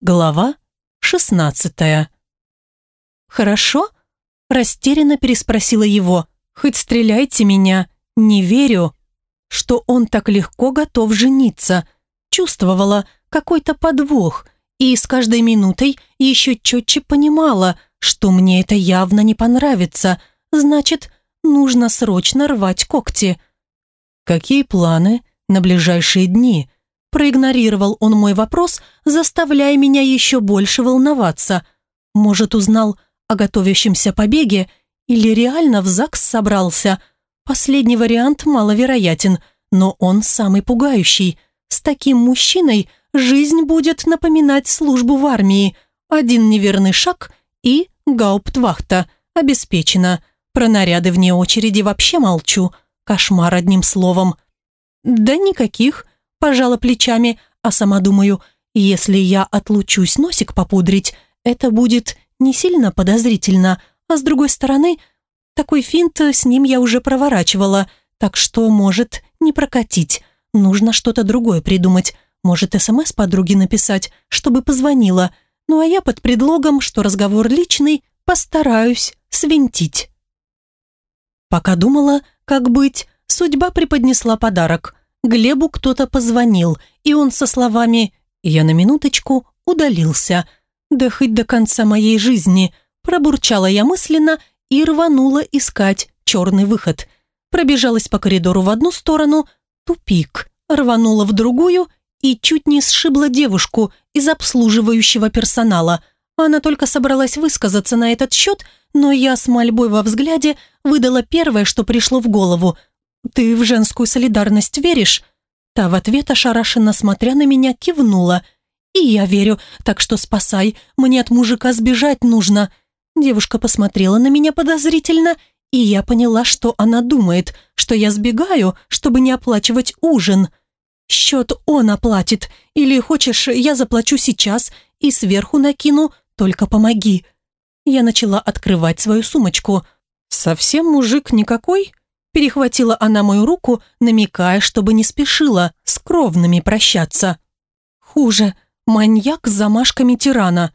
Глава шестнадцатая. «Хорошо?» – растерянно переспросила его. «Хоть стреляйте меня, не верю, что он так легко готов жениться. Чувствовала какой-то подвох и с каждой минутой еще четче понимала, что мне это явно не понравится. Значит, нужно срочно рвать когти». «Какие планы на ближайшие дни?» Проигнорировал он мой вопрос, заставляя меня еще больше волноваться. Может, узнал о готовящемся побеге или реально в ЗАГС собрался. Последний вариант маловероятен, но он самый пугающий. С таким мужчиной жизнь будет напоминать службу в армии. Один неверный шаг и гауптвахта. Обеспечено. Про наряды вне очереди вообще молчу. Кошмар одним словом. Да никаких пожала плечами, а сама думаю, если я отлучусь носик попудрить, это будет не сильно подозрительно, а с другой стороны, такой финт с ним я уже проворачивала, так что может не прокатить. Нужно что-то другое придумать. Может, СМС подруге написать, чтобы позвонила. Ну а я под предлогом, что разговор личный, постараюсь свинтить. Пока думала, как быть, судьба преподнесла подарок. Глебу кто-то позвонил, и он со словами «Я на минуточку» удалился. «Да хоть до конца моей жизни», пробурчала я мысленно и рванула искать черный выход. Пробежалась по коридору в одну сторону, тупик, рванула в другую и чуть не сшибла девушку из обслуживающего персонала. Она только собралась высказаться на этот счет, но я с мольбой во взгляде выдала первое, что пришло в голову – «Ты в женскую солидарность веришь?» Та в ответ, ошарашенно смотря на меня, кивнула. «И я верю, так что спасай, мне от мужика сбежать нужно». Девушка посмотрела на меня подозрительно, и я поняла, что она думает, что я сбегаю, чтобы не оплачивать ужин. «Счет он оплатит, или хочешь, я заплачу сейчас и сверху накину, только помоги». Я начала открывать свою сумочку. «Совсем мужик никакой?» Перехватила она мою руку, намекая, чтобы не спешила с кровными прощаться. Хуже, маньяк с замашками тирана.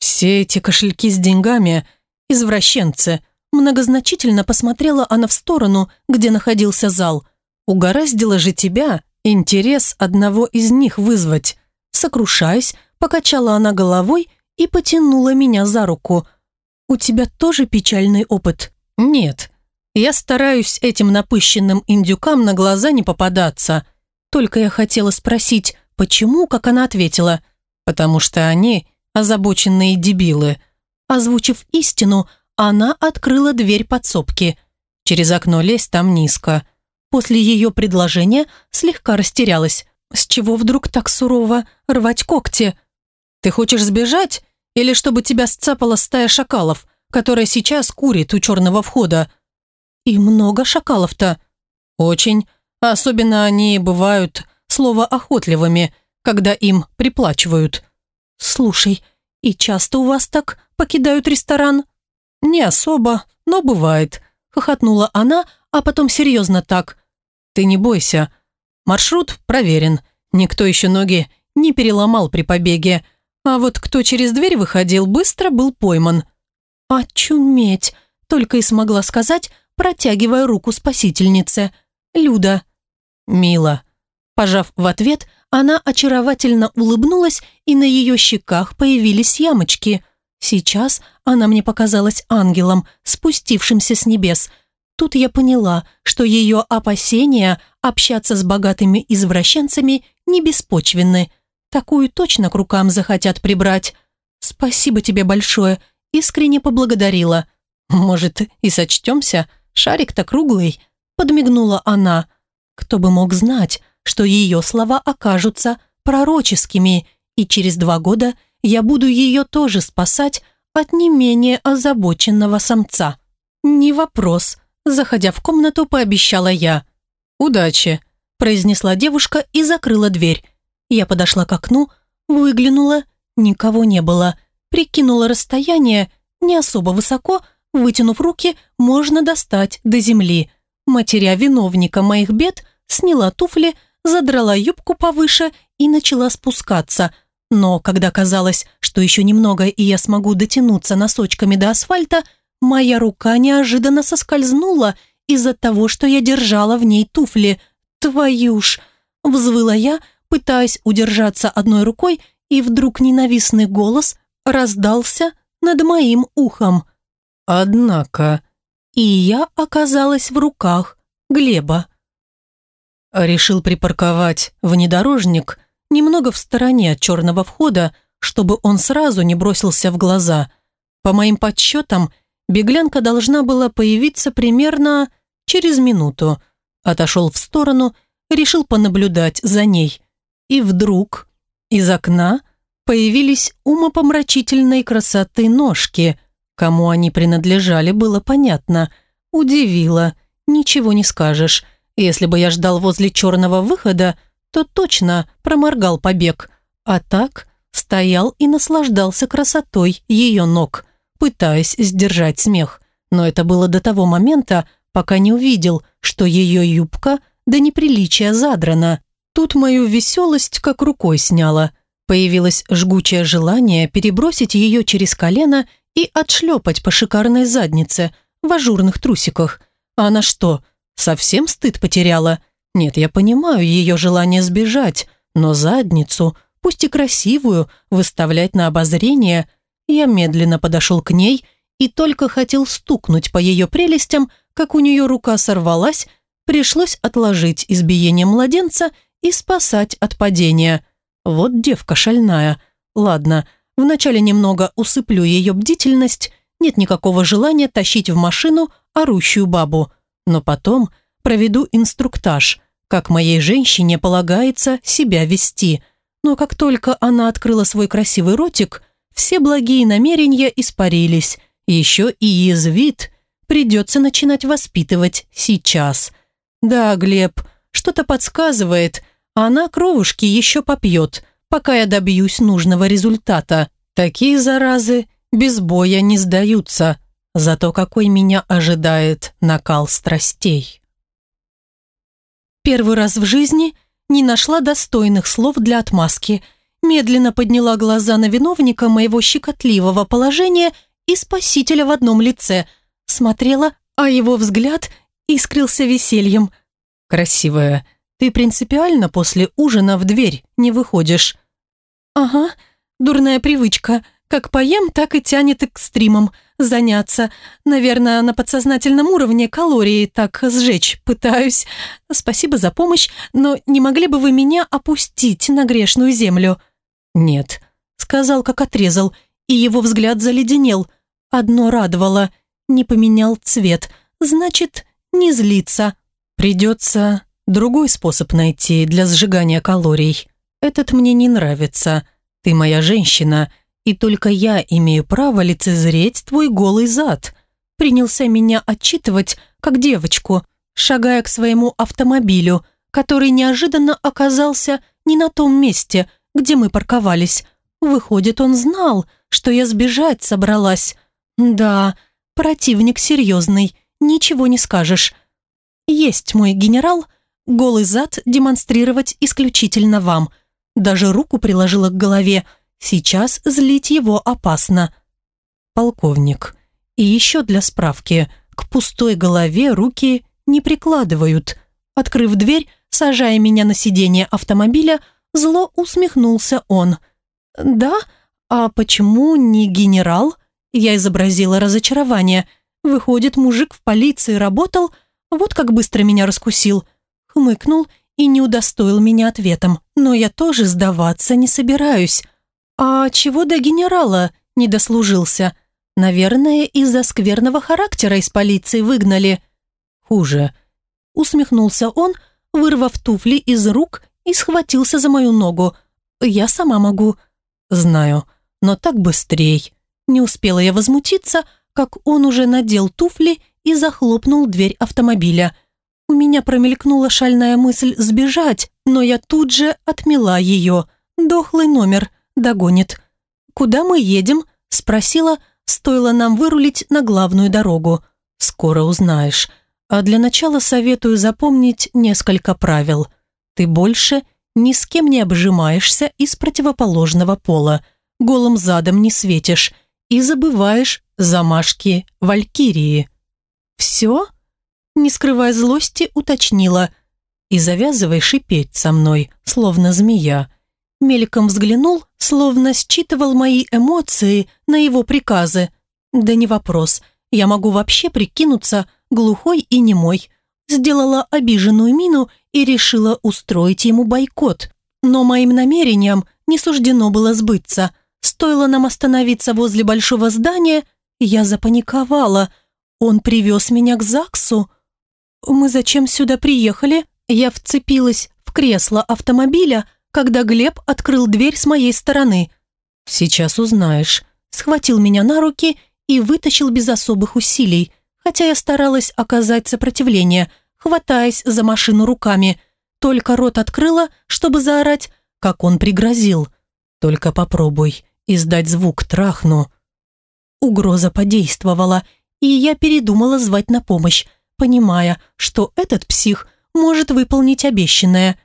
Все эти кошельки с деньгами – извращенцы. Многозначительно посмотрела она в сторону, где находился зал. Угораздило же тебя интерес одного из них вызвать. Сокрушаясь, покачала она головой и потянула меня за руку. «У тебя тоже печальный опыт?» «Нет, я стараюсь этим напыщенным индюкам на глаза не попадаться. Только я хотела спросить, почему, как она ответила. Потому что они озабоченные дебилы. Озвучив истину, она открыла дверь подсобки. Через окно лезть там низко. После ее предложения слегка растерялась. С чего вдруг так сурово рвать когти? Ты хочешь сбежать? Или чтобы тебя сцапала стая шакалов, которая сейчас курит у черного входа? «И много шакалов-то?» «Очень. Особенно они бывают слово охотливыми, когда им приплачивают». «Слушай, и часто у вас так покидают ресторан?» «Не особо, но бывает», — хохотнула она, а потом серьезно так. «Ты не бойся. Маршрут проверен. Никто еще ноги не переломал при побеге. А вот кто через дверь выходил, быстро был пойман». «Очуметь!» — только и смогла сказать, протягивая руку спасительнице. «Люда». «Мила». Пожав в ответ, она очаровательно улыбнулась, и на ее щеках появились ямочки. Сейчас она мне показалась ангелом, спустившимся с небес. Тут я поняла, что ее опасения общаться с богатыми извращенцами не беспочвенны. Такую точно к рукам захотят прибрать. «Спасибо тебе большое», искренне поблагодарила. «Может, и сочтемся?» Шарик-то круглый», — подмигнула она. Кто бы мог знать, что ее слова окажутся пророческими, и через два года я буду ее тоже спасать от не менее озабоченного самца. «Не вопрос», — заходя в комнату, пообещала я. «Удачи», — произнесла девушка и закрыла дверь. Я подошла к окну, выглянула, никого не было, прикинула расстояние, не особо высоко, Вытянув руки, можно достать до земли. Матеря виновника моих бед, сняла туфли, задрала юбку повыше и начала спускаться. Но когда казалось, что еще немного и я смогу дотянуться носочками до асфальта, моя рука неожиданно соскользнула из-за того, что я держала в ней туфли. «Твою ж!» – взвыла я, пытаясь удержаться одной рукой, и вдруг ненавистный голос раздался над моим ухом. «Однако...» И я оказалась в руках Глеба. Решил припарковать внедорожник немного в стороне от черного входа, чтобы он сразу не бросился в глаза. По моим подсчетам, беглянка должна была появиться примерно через минуту. Отошел в сторону, решил понаблюдать за ней. И вдруг из окна появились умопомрачительной красоты ножки. Кому они принадлежали, было понятно. Удивило. Ничего не скажешь. Если бы я ждал возле черного выхода, то точно проморгал побег. А так стоял и наслаждался красотой ее ног, пытаясь сдержать смех. Но это было до того момента, пока не увидел, что ее юбка до неприличия задрана. Тут мою веселость как рукой сняла. Появилось жгучее желание перебросить ее через колено и отшлепать по шикарной заднице в ажурных трусиках. А она что, совсем стыд потеряла? Нет, я понимаю ее желание сбежать, но задницу, пусть и красивую, выставлять на обозрение. Я медленно подошел к ней и только хотел стукнуть по ее прелестям, как у нее рука сорвалась, пришлось отложить избиение младенца и спасать от падения. Вот девка шальная. Ладно, вначале немного усыплю ее бдительность, нет никакого желания тащить в машину орущую бабу. Но потом проведу инструктаж, как моей женщине полагается себя вести. Но как только она открыла свой красивый ротик, все благие намерения испарились. Еще и язвит. Придется начинать воспитывать сейчас. Да, Глеб, что-то подсказывает – она кровушки еще попьет, пока я добьюсь нужного результата. Такие заразы без боя не сдаются. Зато какой меня ожидает накал страстей. Первый раз в жизни не нашла достойных слов для отмазки. Медленно подняла глаза на виновника моего щекотливого положения и спасителя в одном лице. Смотрела, а его взгляд искрился весельем. «Красивая, ты принципиально после ужина в дверь не выходишь?» «Ага, дурная привычка. Как поем, так и тянет экстримом заняться. Наверное, на подсознательном уровне калории так сжечь пытаюсь. Спасибо за помощь, но не могли бы вы меня опустить на грешную землю?» «Нет», — сказал, как отрезал, и его взгляд заледенел. Одно радовало — не поменял цвет, значит, не злиться. Придется другой способ найти для сжигания калорий. Этот мне не нравится. Ты моя женщина, и только я имею право лицезреть твой голый зад. Принялся меня отчитывать, как девочку, шагая к своему автомобилю, который неожиданно оказался не на том месте, где мы парковались. Выходит, он знал, что я сбежать собралась. Да, противник серьезный, ничего не скажешь. Есть мой генерал, голый зад демонстрировать исключительно вам. Даже руку приложила к голове. Сейчас злить его опасно. Полковник. И еще для справки, к пустой голове руки не прикладывают. Открыв дверь, сажая меня на сиденье автомобиля, зло усмехнулся он. «Да? А почему не генерал?» Я изобразила разочарование. Выходит, мужик в полиции работал, вот как быстро меня раскусил хмыкнул не удостоил меня ответом. Но я тоже сдаваться не собираюсь. А чего до генерала не дослужился? Наверное, из-за скверного характера из полиции выгнали. Хуже. Усмехнулся он, вырвав туфли из рук и схватился за мою ногу. Я сама могу. Знаю, но так быстрей. Не успела я возмутиться, как он уже надел туфли и захлопнул дверь автомобиля. У меня промелькнула шальная мысль сбежать, но я тут же отмела ее. Дохлый номер, догонит. «Куда мы едем?» – спросила, стоило нам вырулить на главную дорогу. «Скоро узнаешь. А для начала советую запомнить несколько правил. Ты больше ни с кем не обжимаешься из противоположного пола, голым задом не светишь и забываешь замашки валькирии. «Все?» Не скрывая злости, уточнила. «И завязывай шипеть со мной, словно змея». Мельком взглянул, словно считывал мои эмоции на его приказы. «Да не вопрос, я могу вообще прикинуться глухой и немой». Сделала обиженную мину и решила устроить ему бойкот. Но моим намерениям не суждено было сбыться. Стоило нам остановиться возле большого здания, я запаниковала. Он привез меня к ЗАГСу. «Мы зачем сюда приехали?» Я вцепилась в кресло автомобиля, когда Глеб открыл дверь с моей стороны. «Сейчас узнаешь». Схватил меня на руки и вытащил без особых усилий, хотя я старалась оказать сопротивление, хватаясь за машину руками. Только рот открыла, чтобы заорать, как он пригрозил. «Только попробуй издать звук трахну». Угроза подействовала, и я передумала звать на помощь, понимая, что этот псих может выполнить обещанное.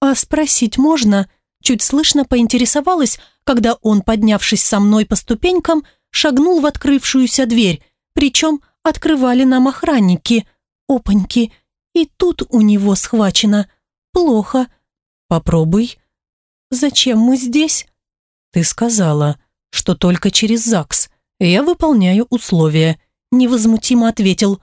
А спросить можно? Чуть слышно поинтересовалась, когда он, поднявшись со мной по ступенькам, шагнул в открывшуюся дверь, причем открывали нам охранники. Опаньки, и тут у него схвачено. Плохо. Попробуй. Зачем мы здесь? Ты сказала, что только через ЗАГС. Я выполняю условия. Невозмутимо ответил.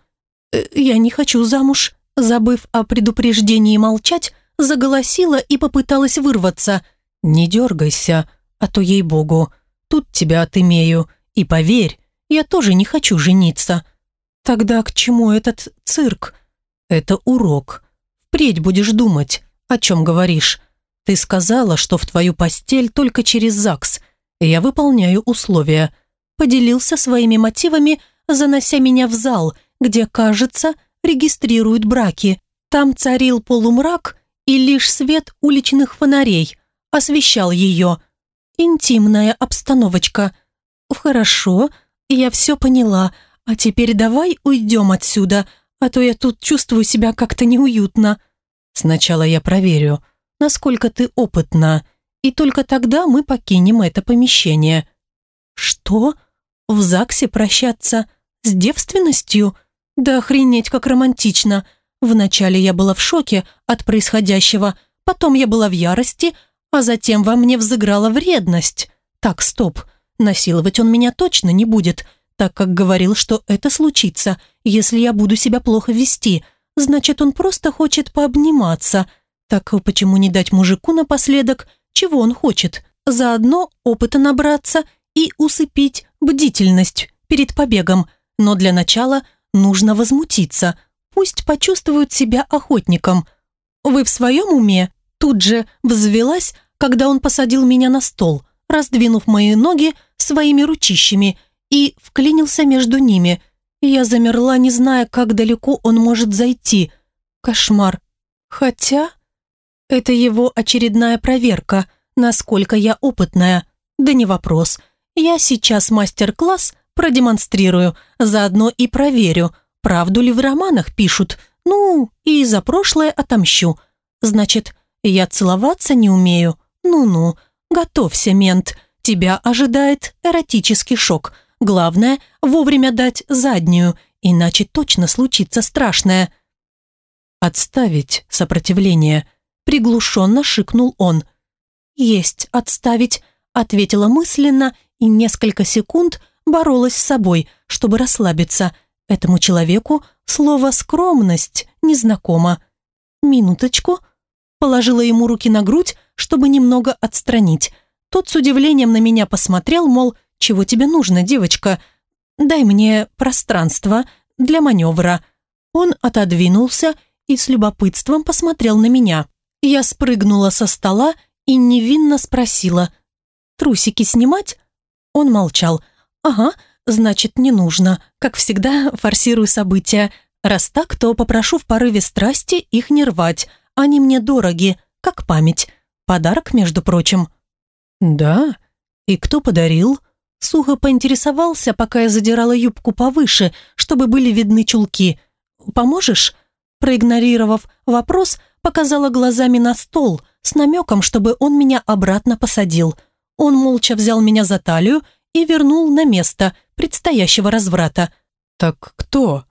«Э, «Я не хочу замуж». Забыв о предупреждении молчать, заголосила и попыталась вырваться. «Не дергайся, а то, ей-богу, тут тебя отымею. И поверь, я тоже не хочу жениться». «Тогда к чему этот цирк?» «Это урок. Впредь будешь думать, о чем говоришь. Ты сказала, что в твою постель только через ЗАГС. Я выполняю условия». Поделился своими мотивами, занося меня в зал – где, кажется, регистрируют браки. Там царил полумрак, и лишь свет уличных фонарей освещал ее. Интимная обстановочка. «Хорошо, я все поняла, а теперь давай уйдем отсюда, а то я тут чувствую себя как-то неуютно. Сначала я проверю, насколько ты опытна, и только тогда мы покинем это помещение». «Что? В ЗАГСе прощаться? С девственностью?» Да охренеть, как романтично. Вначале я была в шоке от происходящего, потом я была в ярости, а затем во мне взыграла вредность. Так, стоп. Насиловать он меня точно не будет, так как говорил, что это случится, если я буду себя плохо вести. Значит, он просто хочет пообниматься. Так почему не дать мужику напоследок, чего он хочет? Заодно опыта набраться и усыпить бдительность перед побегом. Но для начала – Нужно возмутиться. Пусть почувствуют себя охотником. Вы в своем уме? Тут же взвелась, когда он посадил меня на стол, раздвинув мои ноги своими ручищами и вклинился между ними. Я замерла, не зная, как далеко он может зайти. Кошмар. Хотя... Это его очередная проверка, насколько я опытная. Да не вопрос. Я сейчас мастер-класс продемонстрирую, заодно и проверю, правду ли в романах пишут. Ну, и за прошлое отомщу. Значит, я целоваться не умею? Ну-ну, готовься, мент. Тебя ожидает эротический шок. Главное, вовремя дать заднюю, иначе точно случится страшное. «Отставить сопротивление», — приглушенно шикнул он. «Есть отставить», — ответила мысленно и несколько секунд боролась с собой, чтобы расслабиться. Этому человеку слово «скромность» незнакомо. «Минуточку». Положила ему руки на грудь, чтобы немного отстранить. Тот с удивлением на меня посмотрел, мол, «Чего тебе нужно, девочка? Дай мне пространство для маневра». Он отодвинулся и с любопытством посмотрел на меня. Я спрыгнула со стола и невинно спросила, «Трусики снимать?» Он молчал, «Ага, значит, не нужно. Как всегда, форсирую события. Раз так, то попрошу в порыве страсти их не рвать. Они мне дороги, как память. Подарок, между прочим». «Да? И кто подарил?» Сухо поинтересовался, пока я задирала юбку повыше, чтобы были видны чулки. «Поможешь?» Проигнорировав вопрос, показала глазами на стол, с намеком, чтобы он меня обратно посадил. Он молча взял меня за талию и вернул на место предстоящего разврата. «Так кто?»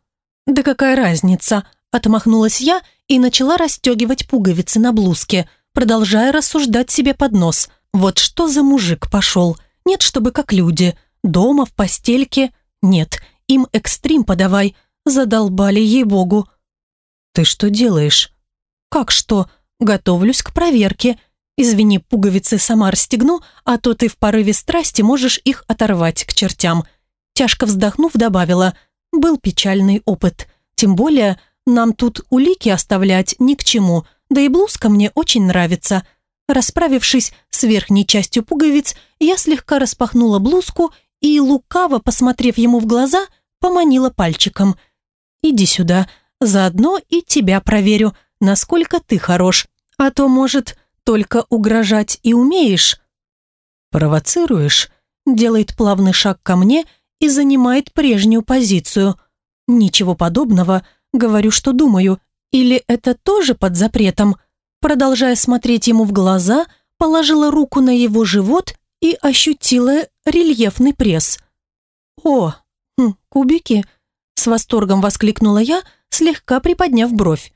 «Да какая разница?» – отмахнулась я и начала расстегивать пуговицы на блузке, продолжая рассуждать себе под нос. «Вот что за мужик пошел? Нет, чтобы как люди. Дома, в постельке? Нет, им экстрим подавай. Задолбали ей-богу». «Ты что делаешь?» «Как что? Готовлюсь к проверке. Извини, пуговицы сама расстегну, а то ты в порыве страсти можешь их оторвать к чертям». Тяжко вздохнув, добавила. «Был печальный опыт. Тем более, нам тут улики оставлять ни к чему, да и блузка мне очень нравится». Расправившись с верхней частью пуговиц, я слегка распахнула блузку и, лукаво посмотрев ему в глаза, поманила пальчиком. «Иди сюда, заодно и тебя проверю, насколько ты хорош, а то, может, только угрожать и умеешь». «Провоцируешь?» делает плавный шаг ко мне и занимает прежнюю позицию. «Ничего подобного, говорю, что думаю. Или это тоже под запретом?» Продолжая смотреть ему в глаза, положила руку на его живот и ощутила рельефный пресс. «О, хм, кубики!» С восторгом воскликнула я, слегка приподняв бровь.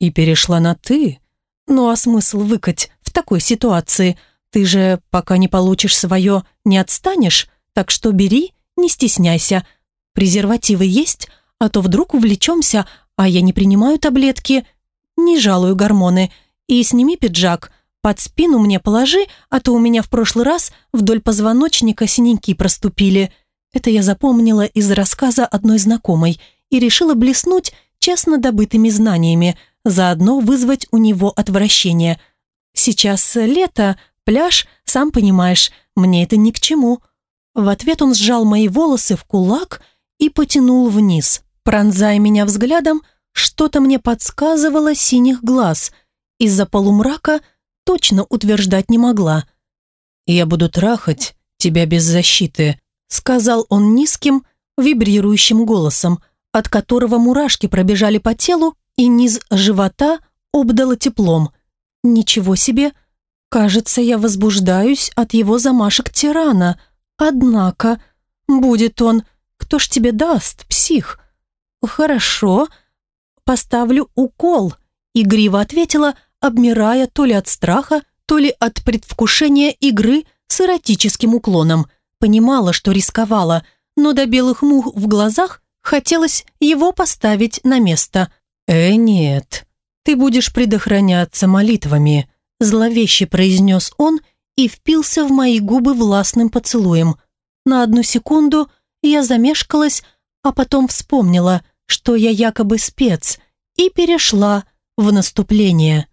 «И перешла на «ты»?» «Ну а смысл выкать в такой ситуации? Ты же, пока не получишь свое, не отстанешь, так что бери, не стесняйся. Презервативы есть, а то вдруг увлечемся, а я не принимаю таблетки. Не жалую гормоны. И сними пиджак, под спину мне положи, а то у меня в прошлый раз вдоль позвоночника синяки проступили. Это я запомнила из рассказа одной знакомой и решила блеснуть честно добытыми знаниями, заодно вызвать у него отвращение. Сейчас лето, пляж, сам понимаешь, мне это ни к чему. В ответ он сжал мои волосы в кулак и потянул вниз. Пронзая меня взглядом, что-то мне подсказывало синих глаз. Из-за полумрака – точно утверждать не могла. «Я буду трахать тебя без защиты», сказал он низким, вибрирующим голосом, от которого мурашки пробежали по телу и низ живота обдало теплом. «Ничего себе! Кажется, я возбуждаюсь от его замашек тирана. Однако, будет он, кто ж тебе даст, псих?» «Хорошо, поставлю укол», — игриво ответила, обмирая то ли от страха, то ли от предвкушения игры с эротическим уклоном. Понимала, что рисковала, но до белых мух в глазах хотелось его поставить на место. «Э, нет, ты будешь предохраняться молитвами», зловеще произнес он и впился в мои губы властным поцелуем. На одну секунду я замешкалась, а потом вспомнила, что я якобы спец, и перешла в наступление.